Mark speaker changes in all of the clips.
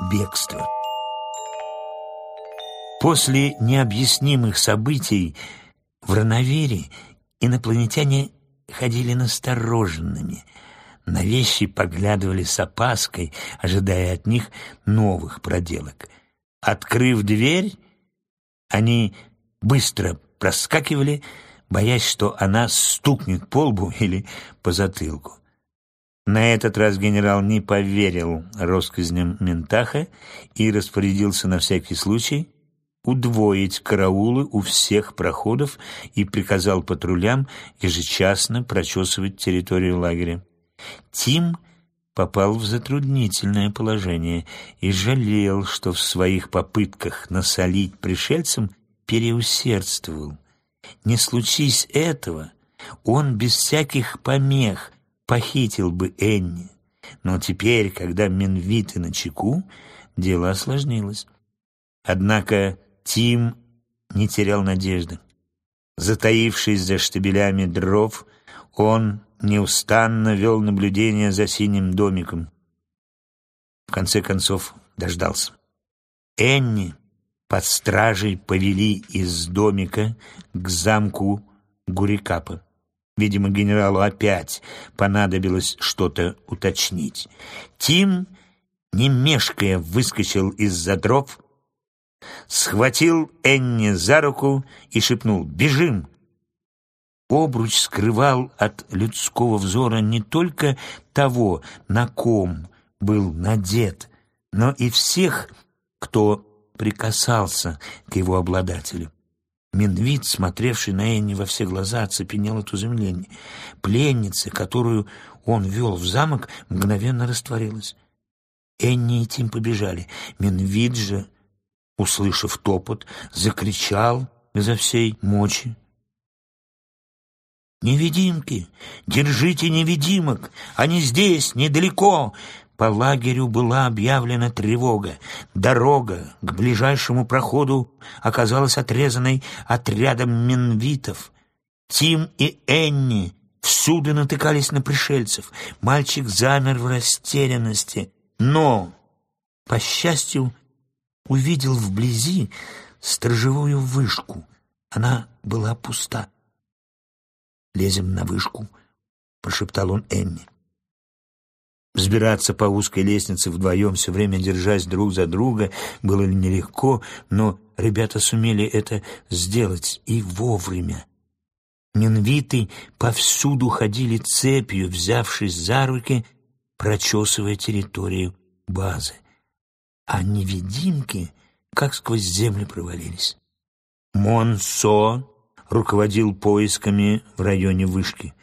Speaker 1: бегство. После необъяснимых событий в Рановере инопланетяне ходили настороженными, на вещи поглядывали с опаской, ожидая от них новых проделок. Открыв дверь, они быстро проскакивали, боясь, что она стукнет по лбу или по затылку. На этот раз генерал не поверил россказням Ментаха и распорядился на всякий случай удвоить караулы у всех проходов и приказал патрулям ежечасно прочесывать территорию лагеря. Тим попал в затруднительное положение и жалел, что в своих попытках насолить пришельцам переусердствовал. Не случись этого, он без всяких помех похитил бы Энни. Но теперь, когда Минвиты на чеку, дело осложнилось. Однако Тим не терял надежды. Затаившись за штабелями дров, он неустанно вел наблюдение за синим домиком. В конце концов дождался. Энни под стражей повели из домика к замку Гурикапа. Видимо, генералу опять понадобилось что-то уточнить. Тим, не мешкая, выскочил из-за дров, схватил Энни за руку и шепнул «Бежим!». Обруч скрывал от людского взора не только того, на ком был надет, но и всех, кто прикасался к его обладателю. Минвит, смотревший на Энни во все глаза, оцепенел от изумления. Пленница, которую он вел в замок, мгновенно растворилась. Энни и Тим побежали. Минвит же услышав топот, закричал изо всей мочи. «Невидимки! Держите невидимок! Они здесь, недалеко!» По лагерю была объявлена тревога. Дорога к ближайшему проходу оказалась отрезанной отрядом минвитов. Тим и Энни всюду натыкались на пришельцев. Мальчик замер в растерянности. Но, по счастью, увидел вблизи сторожевую вышку. Она была пуста. «Лезем на вышку», — прошептал он Энни. Взбираться по узкой лестнице вдвоем, все время держась друг за друга, было нелегко, но ребята сумели это сделать и вовремя. Минвиты повсюду ходили цепью, взявшись за руки, прочесывая территорию базы а невидимки как сквозь землю провалились. Монсо руководил поисками в районе вышки.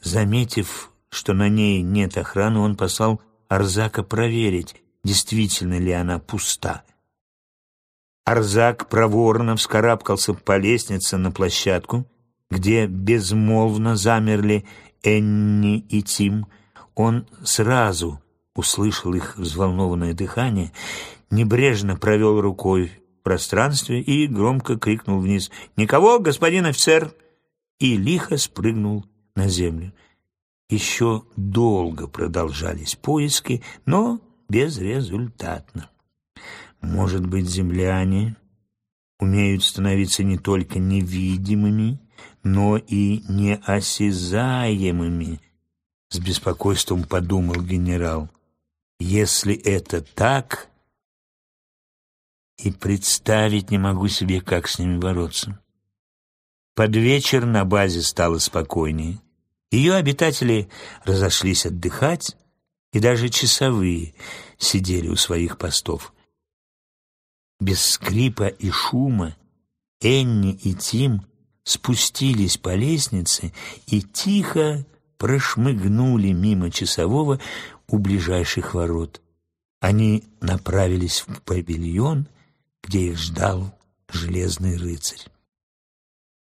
Speaker 1: Заметив, что на ней нет охраны, он послал Арзака проверить, действительно ли она пуста. Арзак проворно вскарабкался по лестнице на площадку, где безмолвно замерли Энни и Тим. Он сразу услышал их взволнованное дыхание, небрежно провел рукой в пространстве и громко крикнул вниз «Никого, господин офицер!» и лихо спрыгнул на землю. Еще долго продолжались поиски, но безрезультатно. Может быть, земляне умеют становиться не только невидимыми, но и неосязаемыми, с беспокойством подумал генерал. Если это так, и представить не могу себе, как с ними бороться. Под вечер на базе стало спокойнее. Ее обитатели разошлись отдыхать, и даже часовые сидели у своих постов. Без скрипа и шума Энни и Тим спустились по лестнице и тихо прошмыгнули мимо часового у ближайших ворот. Они направились в павильон, где их ждал железный рыцарь.